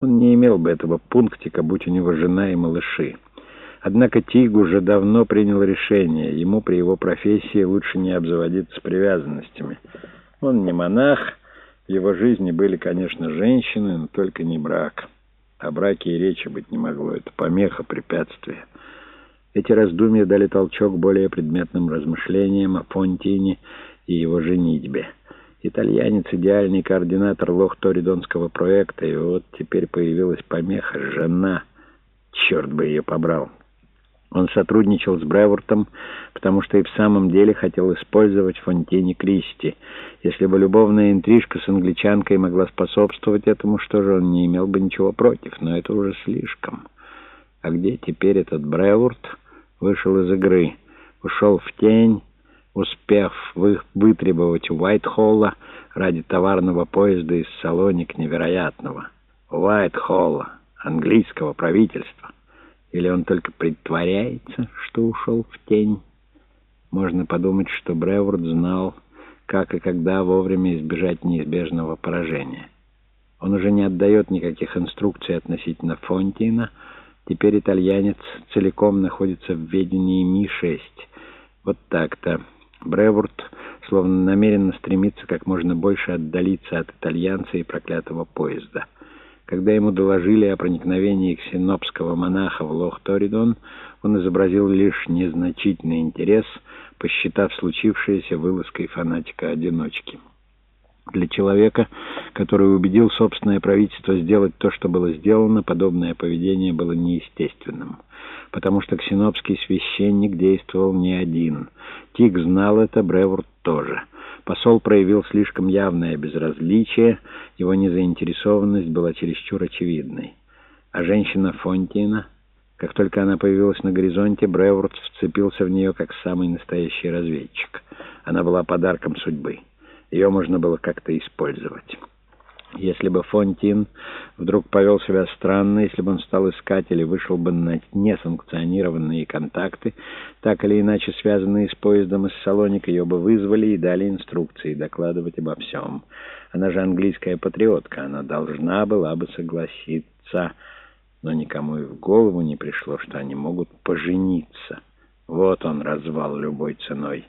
Он не имел бы этого пунктика, будь у него жена и малыши. Однако Тиг уже давно принял решение. Ему при его профессии лучше не обзаводиться привязанностями. Он не монах, в его жизни были, конечно, женщины, но только не брак. О браке и речи быть не могло. Это помеха, препятствие. Эти раздумья дали толчок более предметным размышлениям о Фонтине и его женитьбе. Итальянец — идеальный координатор лох-торидонского проекта, и вот теперь появилась помеха — жена. Черт бы ее побрал. Он сотрудничал с Бревортом, потому что и в самом деле хотел использовать Фонтини Кристи. Если бы любовная интрижка с англичанкой могла способствовать этому, что же он не имел бы ничего против, но это уже слишком. А где теперь этот Бреворт? Вышел из игры, ушел в тень, успев вы вытребовать у Уайтхолла ради товарного поезда из Салоник невероятного. Уайтхолла, английского правительства. Или он только притворяется, что ушел в тень? Можно подумать, что Бреворд знал, как и когда вовремя избежать неизбежного поражения. Он уже не отдает никаких инструкций относительно Фонтина. Теперь итальянец целиком находится в ведении Ми-6. Вот так-то. Бреворд словно намеренно стремится как можно больше отдалиться от итальянца и проклятого поезда. Когда ему доложили о проникновении ксенопского монаха в Лох-Торидон, он изобразил лишь незначительный интерес, посчитав случившееся вылазкой фанатика-одиночки. Для человека, который убедил собственное правительство сделать то, что было сделано, подобное поведение было неестественным, потому что ксенопский священник действовал не один. Тик знал это, Бреворд тоже — Посол проявил слишком явное безразличие, его незаинтересованность была чересчур очевидной. А женщина Фонтина, как только она появилась на горизонте, Бреворд вцепился в нее как самый настоящий разведчик. Она была подарком судьбы. Ее можно было как-то использовать. Если бы Фонтин вдруг повел себя странно, если бы он стал искать или вышел бы на несанкционированные контакты, так или иначе связанные с поездом из Салоника, ее бы вызвали и дали инструкции докладывать обо всем. Она же английская патриотка, она должна была бы согласиться, но никому и в голову не пришло, что они могут пожениться. Вот он, развал любой ценой.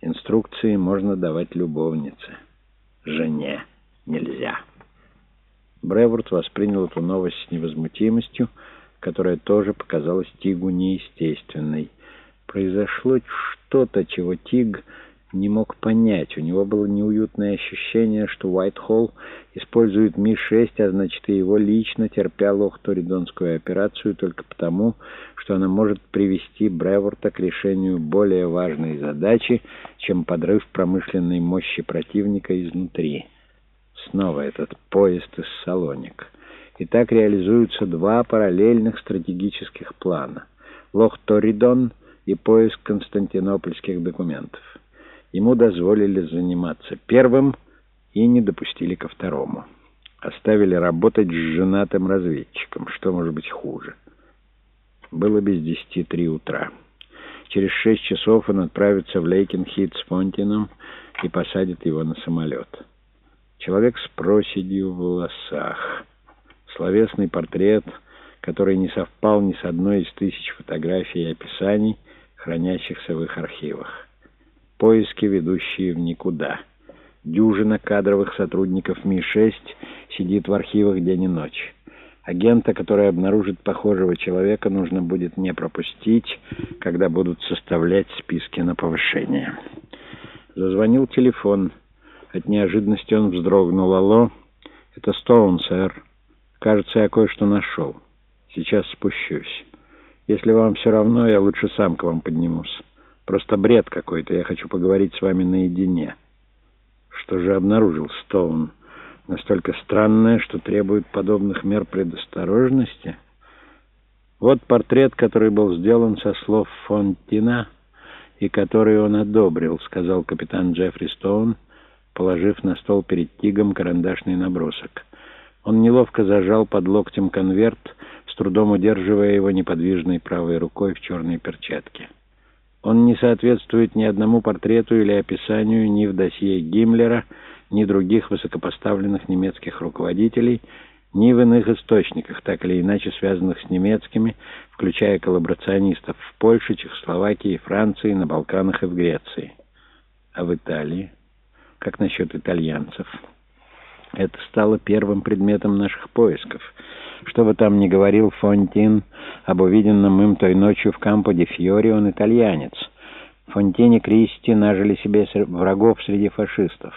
Инструкции можно давать любовнице, жене нельзя. Бреворд воспринял эту новость с невозмутимостью, которая тоже показалась Тигу неестественной. Произошло что-то, чего Тиг не мог понять. У него было неуютное ощущение, что Уайтхолл использует Ми-6, а значит и его лично терпя Лох-Торидонскую операцию только потому, что она может привести Бреворта к решению более важной задачи, чем подрыв промышленной мощи противника изнутри. Снова этот поезд из Салоник. И так реализуются два параллельных стратегических плана. Лох-Торидон и поиск константинопольских документов. Ему дозволили заниматься первым и не допустили ко второму. Оставили работать с женатым разведчиком. Что может быть хуже? Было без десяти три утра. Через шесть часов он отправится в Лейкенхит с Фонтином и посадит его на самолет. Человек с проседью в волосах. Словесный портрет, который не совпал ни с одной из тысяч фотографий и описаний, хранящихся в их архивах. Поиски, ведущие в никуда. Дюжина кадровых сотрудников Ми-6 сидит в архивах день и ночь. Агента, который обнаружит похожего человека, нужно будет не пропустить, когда будут составлять списки на повышение. Зазвонил телефон. От неожиданности он вздрогнул. «Алло, это Стоун, сэр. Кажется, я кое-что нашел. Сейчас спущусь. Если вам все равно, я лучше сам к вам поднимусь. Просто бред какой-то. Я хочу поговорить с вами наедине». Что же обнаружил Стоун? Настолько странное, что требует подобных мер предосторожности? Вот портрет, который был сделан со слов Фонтина и который он одобрил, сказал капитан Джеффри Стоун, положив на стол перед Тигом карандашный набросок. Он неловко зажал под локтем конверт, с трудом удерживая его неподвижной правой рукой в черной перчатке. Он не соответствует ни одному портрету или описанию ни в досье Гиммлера, ни других высокопоставленных немецких руководителей, ни в иных источниках, так или иначе связанных с немецкими, включая коллаборационистов в Польше, Чехословакии, Франции, на Балканах и в Греции. А в Италии? Как насчет итальянцев? Это стало первым предметом наших поисков. Что бы там ни говорил Фонтин об увиденном им той ночью в Кампо-де-Фьори, он итальянец. Фонтини Кристи нажили себе врагов среди фашистов.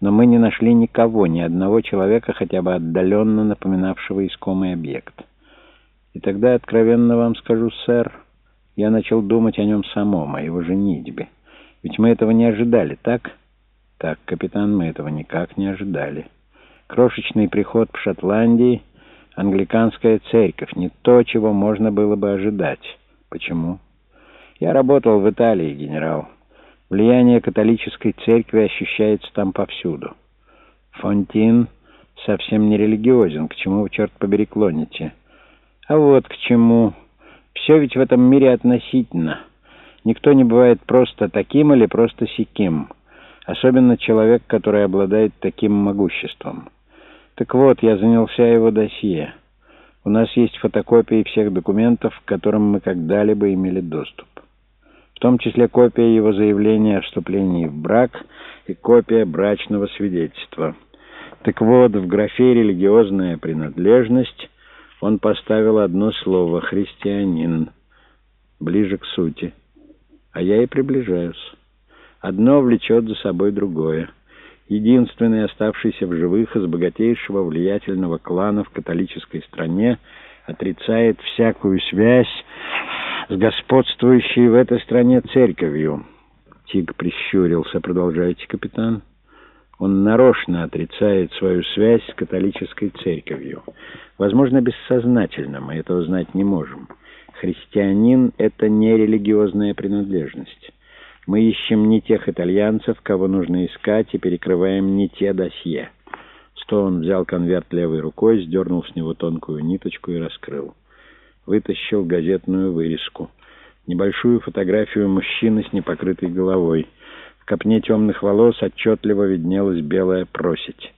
Но мы не нашли никого, ни одного человека, хотя бы отдаленно напоминавшего искомый объект. И тогда, откровенно вам скажу, сэр, я начал думать о нем самом, о его женитьбе. Ведь мы этого не ожидали, так? Так, капитан, мы этого никак не ожидали. Крошечный приход в Шотландии, англиканская церковь, не то, чего можно было бы ожидать. Почему? Я работал в Италии, генерал. Влияние католической церкви ощущается там повсюду. Фонтин совсем не религиозен. К чему вы, черт побери, клоните? А вот к чему. Все ведь в этом мире относительно. Никто не бывает просто таким или просто сяким. Особенно человек, который обладает таким могуществом. Так вот, я занялся его досье. У нас есть фотокопии всех документов, к которым мы когда-либо имели доступ в том числе копия его заявления о вступлении в брак и копия брачного свидетельства. Так вот, в графе «религиозная принадлежность» он поставил одно слово «христианин», ближе к сути. А я и приближаюсь. Одно влечет за собой другое. Единственный оставшийся в живых из богатейшего влиятельного клана в католической стране отрицает всякую связь с господствующей в этой стране церковью. Тиг прищурился. Продолжайте, капитан. Он нарочно отрицает свою связь с католической церковью. Возможно, бессознательно, мы этого знать не можем. Христианин — это не религиозная принадлежность. Мы ищем не тех итальянцев, кого нужно искать, и перекрываем не те досье. Стоун взял конверт левой рукой, сдернул с него тонкую ниточку и раскрыл вытащил газетную вырезку. Небольшую фотографию мужчины с непокрытой головой. В копне темных волос отчетливо виднелась белая просить.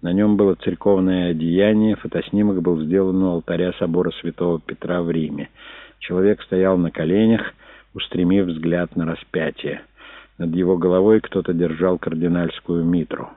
На нем было церковное одеяние, фотоснимок был сделан у алтаря собора святого Петра в Риме. Человек стоял на коленях, устремив взгляд на распятие. Над его головой кто-то держал кардинальскую митру.